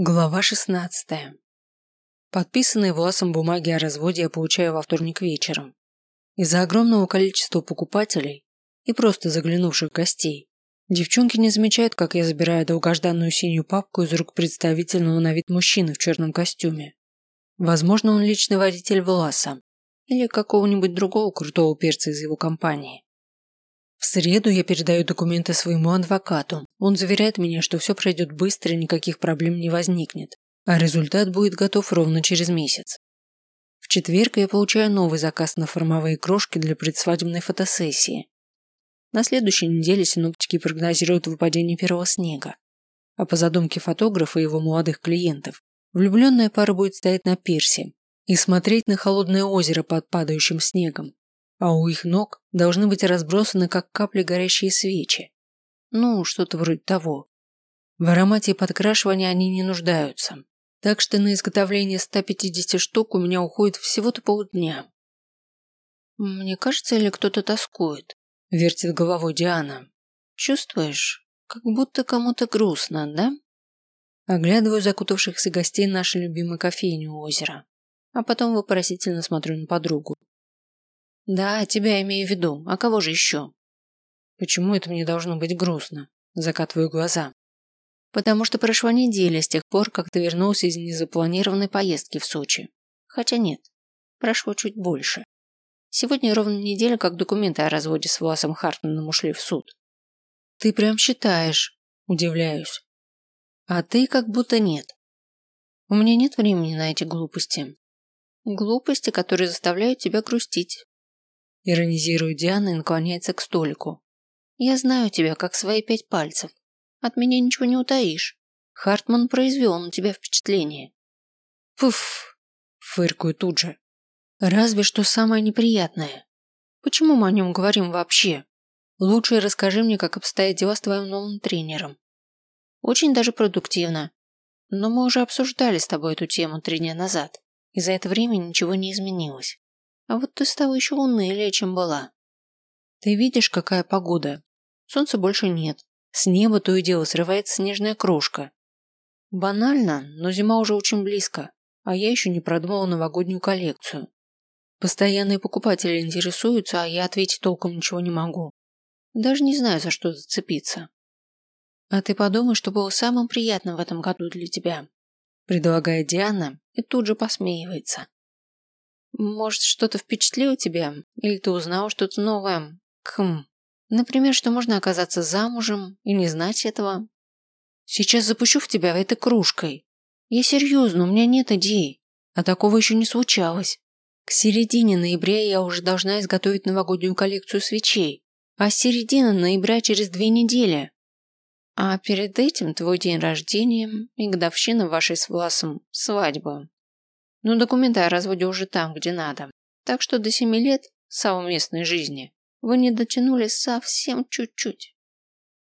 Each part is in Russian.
Глава 16. Подписанные Власом бумаги о разводе я получаю во вторник вечером. Из-за огромного количества покупателей и просто заглянувших гостей, девчонки не замечают, как я забираю долгожданную синюю папку из рук представительного на вид мужчины в черном костюме. Возможно, он личный водитель Власа или какого-нибудь другого крутого перца из его компании. В среду я передаю документы своему адвокату. Он заверяет меня, что все пройдет быстро и никаких проблем не возникнет, а результат будет готов ровно через месяц. В четверг я получаю новый заказ на формовые крошки для предсвадебной фотосессии. На следующей неделе синоптики прогнозируют выпадение первого снега. А по задумке фотографа и его молодых клиентов, влюбленная пара будет стоять на пирсе и смотреть на холодное озеро под падающим снегом, а у их ног должны быть разбросаны как капли горящие свечи. Ну, что-то вроде того. В аромате и подкрашивании они не нуждаются, так что на изготовление 150 штук у меня уходит всего-то полдня. Мне кажется, или кто-то тоскует, вертит головой Диана. Чувствуешь, как будто кому-то грустно, да? Оглядываю закутавшихся гостей нашей любимой кофейни у озера, а потом вопросительно смотрю на подругу. Да, тебя имею в виду. А кого же еще? Почему это мне должно быть грустно? Закатываю глаза. Потому что прошла неделя с тех пор, как ты вернулся из незапланированной поездки в Сочи. Хотя нет, прошло чуть больше. Сегодня ровно неделя, как документы о разводе с Власом Хартманом ушли в суд. Ты прям считаешь, удивляюсь. А ты как будто нет. У меня нет времени на эти глупости. Глупости, которые заставляют тебя грустить, Иронизирует Диана и наклоняется к столику. Я знаю тебя, как свои пять пальцев. От меня ничего не утаишь. Хартман произвел на тебя впечатление. Пуф, фыркаю тут же. Разве что самое неприятное. Почему мы о нем говорим вообще? Лучше расскажи мне, как обстоят дела с твоим новым тренером. Очень даже продуктивно. Но мы уже обсуждали с тобой эту тему три дня назад, и за это время ничего не изменилось. А вот ты стала еще унылее, чем была. Ты видишь, какая погода? Солнца больше нет. С неба то и дело срывается снежная крошка. Банально, но зима уже очень близко, а я еще не продумала новогоднюю коллекцию. Постоянные покупатели интересуются, а я ответить толком ничего не могу. Даже не знаю, за что зацепиться. А ты подумай, что было самым приятным в этом году для тебя, предлагает Диана и тут же посмеивается. Может, что-то впечатлило тебя? Или ты узнал что-то новое? Хм. Например, что можно оказаться замужем и не знать этого? Сейчас запущу в тебя этой кружкой. Я серьезно, у меня нет идей. А такого еще не случалось. К середине ноября я уже должна изготовить новогоднюю коллекцию свечей. А середина ноября через две недели. А перед этим твой день рождения и годовщина вашей с Власом свадьбы. Но документы о разводе уже там, где надо. Так что до семи лет совместной жизни вы не дотянули совсем чуть-чуть.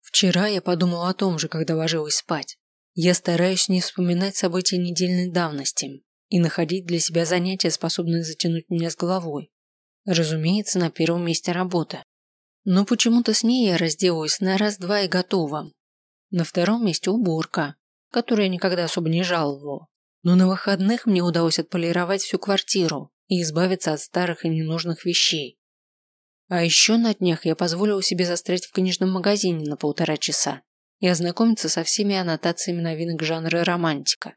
Вчера я подумал о том же, когда ложилась спать. Я стараюсь не вспоминать события недельной давности и находить для себя занятия, способные затянуть меня с головой. Разумеется, на первом месте работа. Но почему-то с ней я разделаюсь на раз-два и готова. На втором месте уборка, которую я никогда особо не жаловала. Но на выходных мне удалось отполировать всю квартиру и избавиться от старых и ненужных вещей. А еще на днях я позволила себе застрять в книжном магазине на полтора часа и ознакомиться со всеми аннотациями новинок жанра романтика.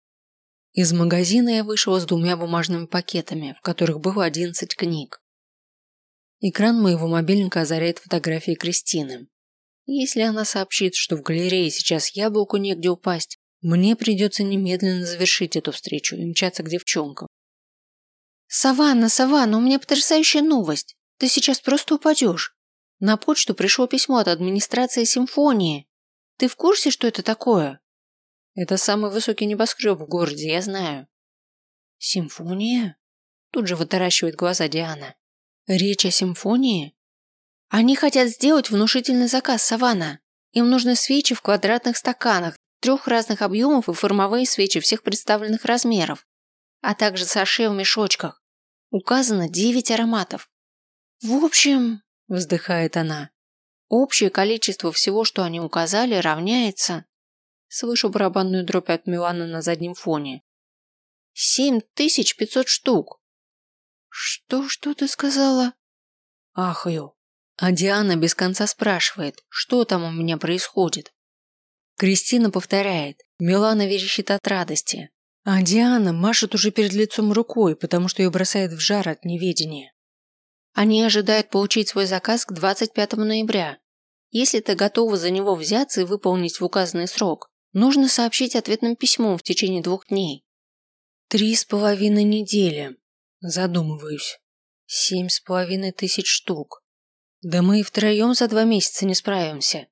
Из магазина я вышла с двумя бумажными пакетами, в которых было 11 книг. Экран моего мобильника озаряет фотографии Кристины. Если она сообщит, что в галерее сейчас яблоку негде упасть, мне придется немедленно завершить эту встречу и мчаться к девчонкам. «Саванна, Саванна, у меня потрясающая новость. Ты сейчас просто упадешь. На почту пришло письмо от администрации симфонии. Ты в курсе, что это такое?» «Это самый высокий небоскреб в городе, я знаю». «Симфония?» Тут же вытаращивает глаза Диана. «Речь о симфонии?» «Они хотят сделать внушительный заказ, Саванна. Им нужны свечи в квадратных стаканах, трех разных объемов и формовые свечи всех представленных размеров, а также саше в мешочках. Указано 9 ароматов. В общем, вздыхает она, общее количество всего, что они указали, равняется... Слышу барабанную дробь от Милана на заднем фоне. Семь тысяч пятьсот штук. Что, что ты сказала? Ахаю. А Диана без конца спрашивает, что там у меня происходит. Кристина повторяет, Милана верещит от радости. А Диана машет уже перед лицом рукой, потому что ее бросает в жар от неведения. Они ожидают получить свой заказ к 25 ноября. Если ты готова за него взяться и выполнить в указанный срок, нужно сообщить ответным письмом в течение двух дней. Три с половиной недели. Задумываюсь. Семь с половиной тысяч штук. Да мы и втроем за два месяца не справимся.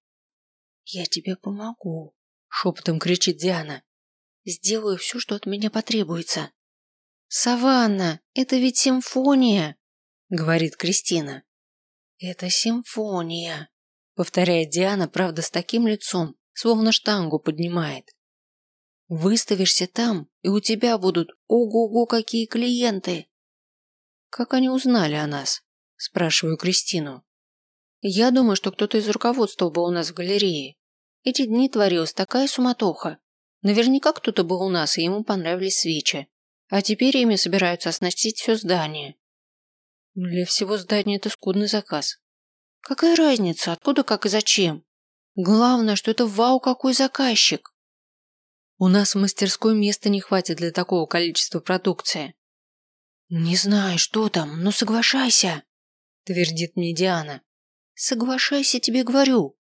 Я тебе помогу, шепотом кричит Диана. Сделаю все, что от меня потребуется. Саванна, это ведь симфония, говорит Кристина. Это симфония, повторяет Диана, правда, с таким лицом, словно штангу поднимает. Выставишься там, и у тебя будут ого-го какие клиенты. Как они узнали о нас? Спрашиваю Кристину. Я думаю, что кто-то из руководства был у нас в галерее. Эти дни творилась такая суматоха. Наверняка кто-то был у нас, и ему понравились свечи. А теперь ими собираются оснастить все здание. Для всего здания это скудный заказ. Какая разница, откуда, как и зачем? Главное, что это вау какой заказчик. У нас в мастерской места не хватит для такого количества продукции. Не знаю, что там, но соглашайся, твердит мне Диана. Соглашайся, тебе говорю.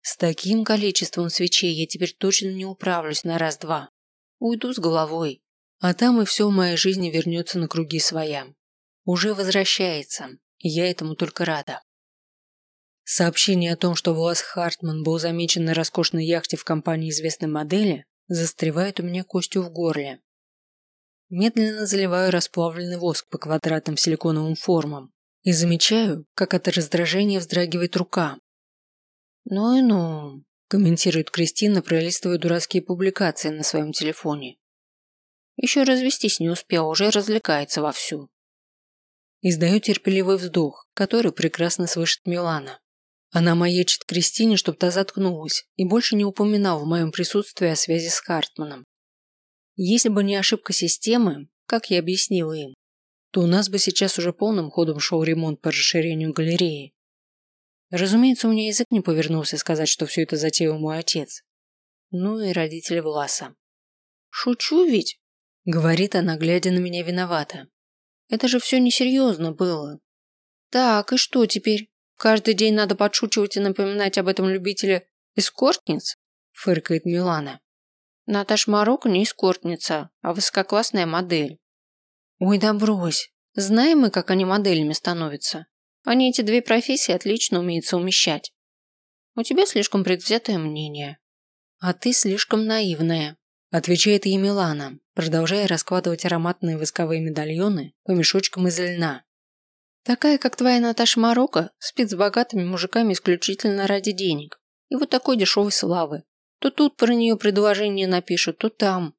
С таким количеством свечей я теперь точно не управлюсь на раз-два. Уйду с головой, а там и все в моей жизни вернется на круги своя. Уже возвращается, и я этому только рада. Сообщение о том, что Влас Хартман был замечен на роскошной яхте в компании известной модели, застревает у меня костью в горле. Медленно заливаю расплавленный воск по квадратным силиконовым формам и замечаю, как от раздражения вздрагивает рука. «Ну и ну», – комментирует Кристина, пролистывая дурацкие публикации на своем телефоне. Еще развестись не успел, уже развлекается вовсю. Издаю терпеливый вздох, который прекрасно слышит Милана. Она маячит Кристине, чтобы та заткнулась, и больше не упоминал в моем присутствии о связи с Хартманом. Если бы не ошибка системы, как я объяснила им, то у нас бы сейчас уже полным ходом шел ремонт по расширению галереи. Разумеется, у меня язык не повернулся сказать, что все это затеял мой отец. Ну и родители Власа. «Шучу ведь», — говорит она, глядя на меня виновата. «Это же все несерьезно было». «Так, и что теперь?» Каждый день надо подшучивать и напоминать об этом любителе эскортниц? Фыркает Милана. Наташ Марокко не эскортница, а высококлассная модель. Ой, да брось. Знаем мы, как они моделями становятся. Они эти две профессии отлично умеют совмещать. У тебя слишком предвзятое мнение. А ты слишком наивная, отвечает ей Милана, продолжая раскладывать ароматные восковые медальоны по мешочкам из льна. Такая, как твоя Наташа Марокко, спит с богатыми мужиками исключительно ради денег. И вот такой дешевой славы. То тут про нее предложение напишут, то там.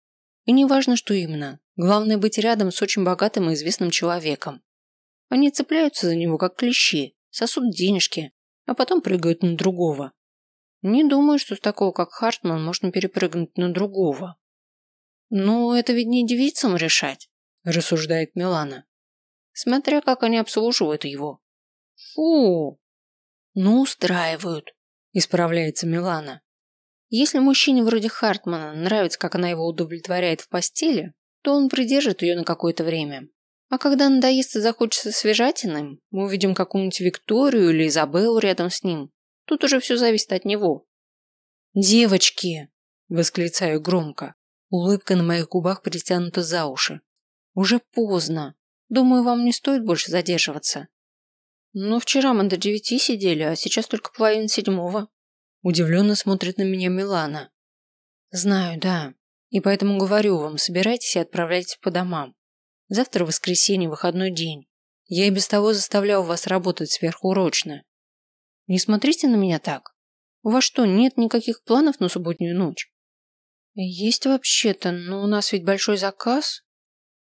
И не важно, что именно. Главное быть рядом с очень богатым и известным человеком. Они цепляются за него, как клещи, сосут денежки, а потом прыгают на другого. Не думаю, что с такого, как Хартман, можно перепрыгнуть на другого. «Ну, это ведь не девицам решать», – рассуждает Милана смотря как они обслуживают его. Фу! Ну, устраивают, исправляется Милана. Если мужчине вроде Хартмана нравится, как она его удовлетворяет в постели, то он придержит ее на какое-то время. А когда надоест и захочется свежатиным, мы увидим какую-нибудь Викторию или Изабеллу рядом с ним. Тут уже все зависит от него. «Девочки!» – восклицаю громко. Улыбка на моих губах притянута за уши. «Уже поздно. Думаю, вам не стоит больше задерживаться. Но вчера мы до девяти сидели, а сейчас только половина седьмого. Удивленно смотрит на меня Милана. Знаю, да. И поэтому говорю вам, собирайтесь и отправляйтесь по домам. Завтра воскресенье, выходной день. Я и без того заставлял вас работать сверхурочно. Не смотрите на меня так. У вас что, нет никаких планов на субботнюю ночь? Есть вообще-то, но у нас ведь большой заказ.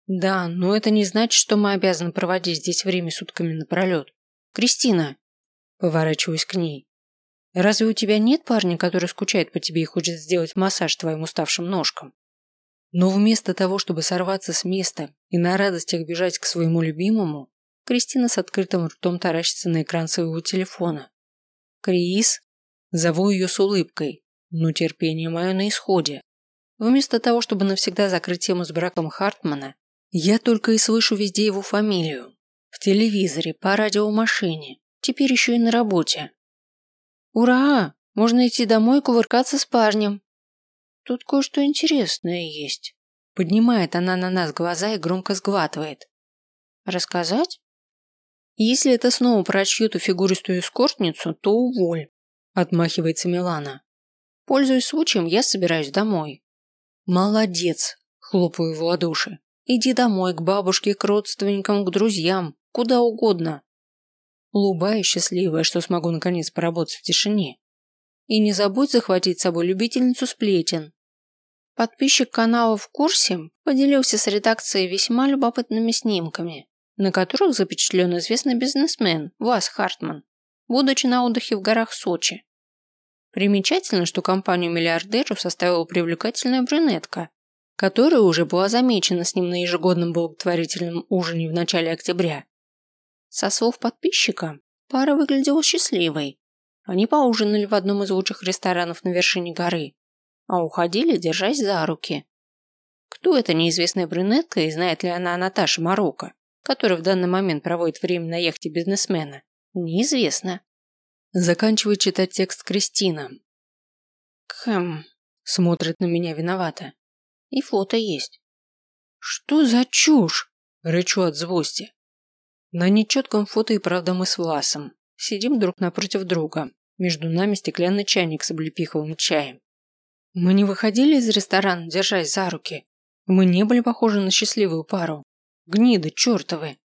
Да, но это не значит, что мы обязаны проводить здесь время сутками напролет. Кристина, поворачиваюсь к ней. Разве у тебя нет парня, который скучает по тебе и хочет сделать массаж твоим уставшим ножкам? Но вместо того, чтобы сорваться с места и на радостях бежать к своему любимому, Кристина с открытым ртом таращится на экран своего телефона. «Крис?» Зову ее с улыбкой, но терпение мое на исходе. Вместо того, чтобы навсегда закрыть тему с браком Хартмана, я только и слышу везде его фамилию. В телевизоре, по радиомашине, теперь еще и на работе. «Ура! Можно идти домой кувыркаться с парнем!» Тут кое-что интересное есть. Поднимает она на нас глаза и громко сглатывает. Рассказать? Если это снова про чью-то фигуристую эскортницу, то уволь. Отмахивается Милана. Пользуясь случаем, я собираюсь домой. Молодец, хлопаю в ладоши. Иди домой, к бабушке, к родственникам, к друзьям, куда угодно. Улыбаюсь счастливая, что смогу наконец поработать в тишине. И не забудь захватить с собой любительницу сплетен. Подписчик канала в курсе поделился с редакцией весьма любопытными снимками, на которых запечатлен известный бизнесмен Вас Хартман, будучи на отдыхе в горах Сочи. Примечательно, что компанию миллиардеру составила привлекательная брюнетка, которая уже была замечена с ним на ежегодном благотворительном ужине в начале октября. Со слов подписчика, пара выглядела счастливой. Они поужинали в одном из лучших ресторанов на вершине горы, а уходили, держась за руки. Кто эта неизвестная брюнетка и знает ли она Наташа Марокко, которая в данный момент проводит время на яхте бизнесмена, неизвестно. Заканчивает читать текст Кристина. Хм, смотрит на меня виновато. И фото есть. Что за чушь? Рычу от злости. На нечетком фото и правда мы с Власом. Сидим друг напротив друга. Между нами стеклянный чайник с облепиховым чаем. Мы не выходили из ресторана, держась за руки. Мы не были похожи на счастливую пару. Гниды чертовы.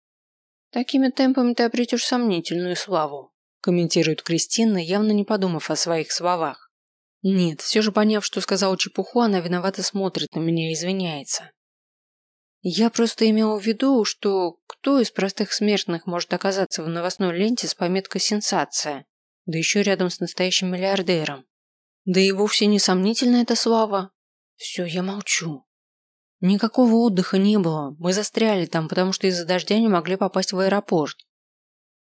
Такими темпами ты обретешь сомнительную славу, комментирует Кристина, явно не подумав о своих словах. Нет, все же поняв, что сказал чепуху, она виновато смотрит на меня и извиняется. Я просто имела в виду, что кто из простых смертных может оказаться в новостной ленте с пометкой «Сенсация», да еще рядом с настоящим миллиардером. Да и вовсе не сомнительна эта слава. Все, я молчу. Никакого отдыха не было. Мы застряли там, потому что из-за дождя не могли попасть в аэропорт.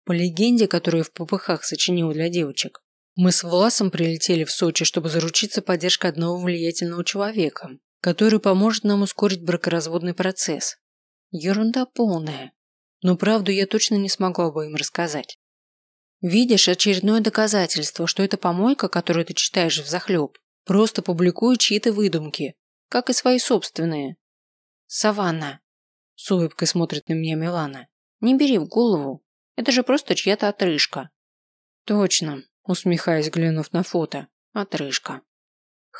По легенде, которую в ППХ сочинил для девочек, мы с Власом прилетели в Сочи, чтобы заручиться поддержкой одного влиятельного человека, который поможет нам ускорить бракоразводный процесс. Ерунда полная. Но правду я точно не смогла бы им рассказать. Видишь очередное доказательство, что эта помойка, которую ты читаешь в захлеб, просто публикует чьи-то выдумки, как и свои собственные. Саванна. С улыбкой смотрит на меня Милана. Не бери в голову. Это же просто чья-то отрыжка. Точно, усмехаясь, глянув на фото. Отрыжка.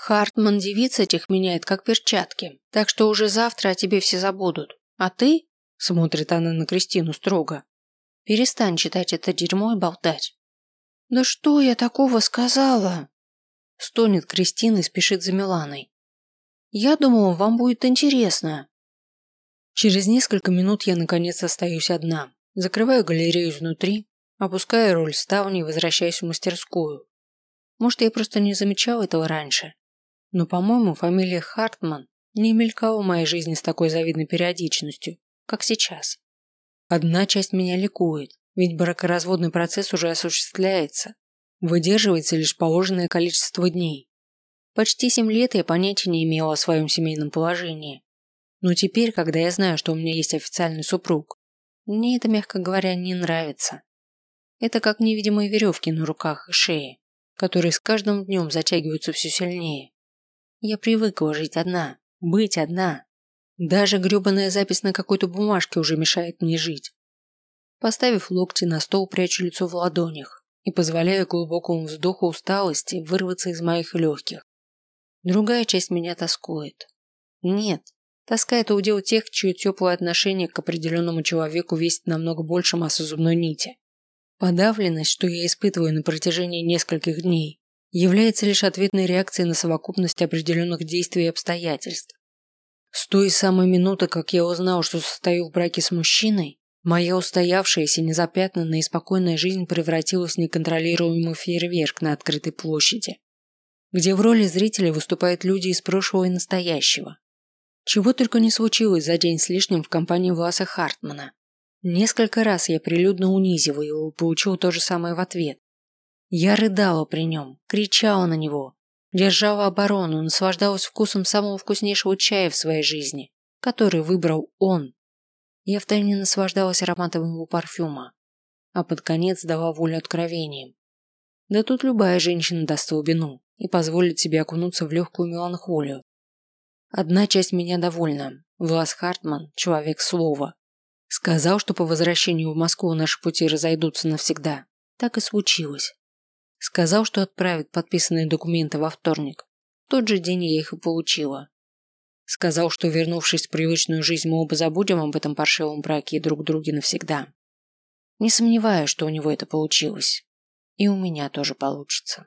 Хартман девиц этих меняет как перчатки, так что уже завтра о тебе все забудут. А ты, смотрит она на Кристину строго, Перестань читать это дерьмо и болтать. Да что я такого сказала? Стонет Кристина и спешит за Миланой. Я думала, вам будет интересно. Через несколько минут я наконец остаюсь одна. Закрываю галерею изнутри, опускаю роль ставни и возвращаюсь в мастерскую. Может, я просто не замечал этого раньше. Но, по-моему, фамилия Хартман не мелькала в моей жизни с такой завидной периодичностью, как сейчас. Одна часть меня ликует, ведь бракоразводный процесс уже осуществляется. Выдерживается лишь положенное количество дней. Почти семь лет я понятия не имела о своем семейном положении. Но теперь, когда я знаю, что у меня есть официальный супруг, мне это, мягко говоря, не нравится. Это как невидимые веревки на руках и шее, которые с каждым днем затягиваются все сильнее. Я привыкла жить одна, быть одна, даже гребаная запись на какой-то бумажке уже мешает мне жить. Поставив локти на стол, прячу лицо в ладонях и позволяю глубокому вздоху усталости вырваться из моих легких. Другая часть меня тоскует. Нет, тоска – это удел тех, чье теплое отношение к определенному человеку весит намного больше массы зубной нити. Подавленность, что я испытываю на протяжении нескольких дней, является лишь ответной реакцией на совокупность определенных действий и обстоятельств. С той самой минуты, как я узнал, что состою в браке с мужчиной, Моя устоявшаяся, незапятнанная и спокойная жизнь превратилась в неконтролируемый фейерверк на открытой площади, где в роли зрителей выступают люди из прошлого и настоящего. Чего только не случилось за день с лишним в компании Власа Хартмана. Несколько раз я прилюдно унизила его и получила то же самое в ответ. Я рыдала при нем, кричала на него, держала оборону, наслаждалась вкусом самого вкуснейшего чая в своей жизни, который выбрал он. Я втайне наслаждалась ароматом его парфюма, а под конец дала волю откровениям. Да тут любая женщина даст слабину и позволит себе окунуться в легкую меланхолию. Одна часть меня довольна. Влас Хартман – человек слова. Сказал, что по возвращению в Москву наши пути разойдутся навсегда. Так и случилось. Сказал, что отправит подписанные документы во вторник. Тот же день я их и получила. Сказал, что, вернувшись в привычную жизнь, мы оба забудем об этом паршивом браке и друг друге навсегда. Не сомневаюсь, что у него это получилось. И у меня тоже получится.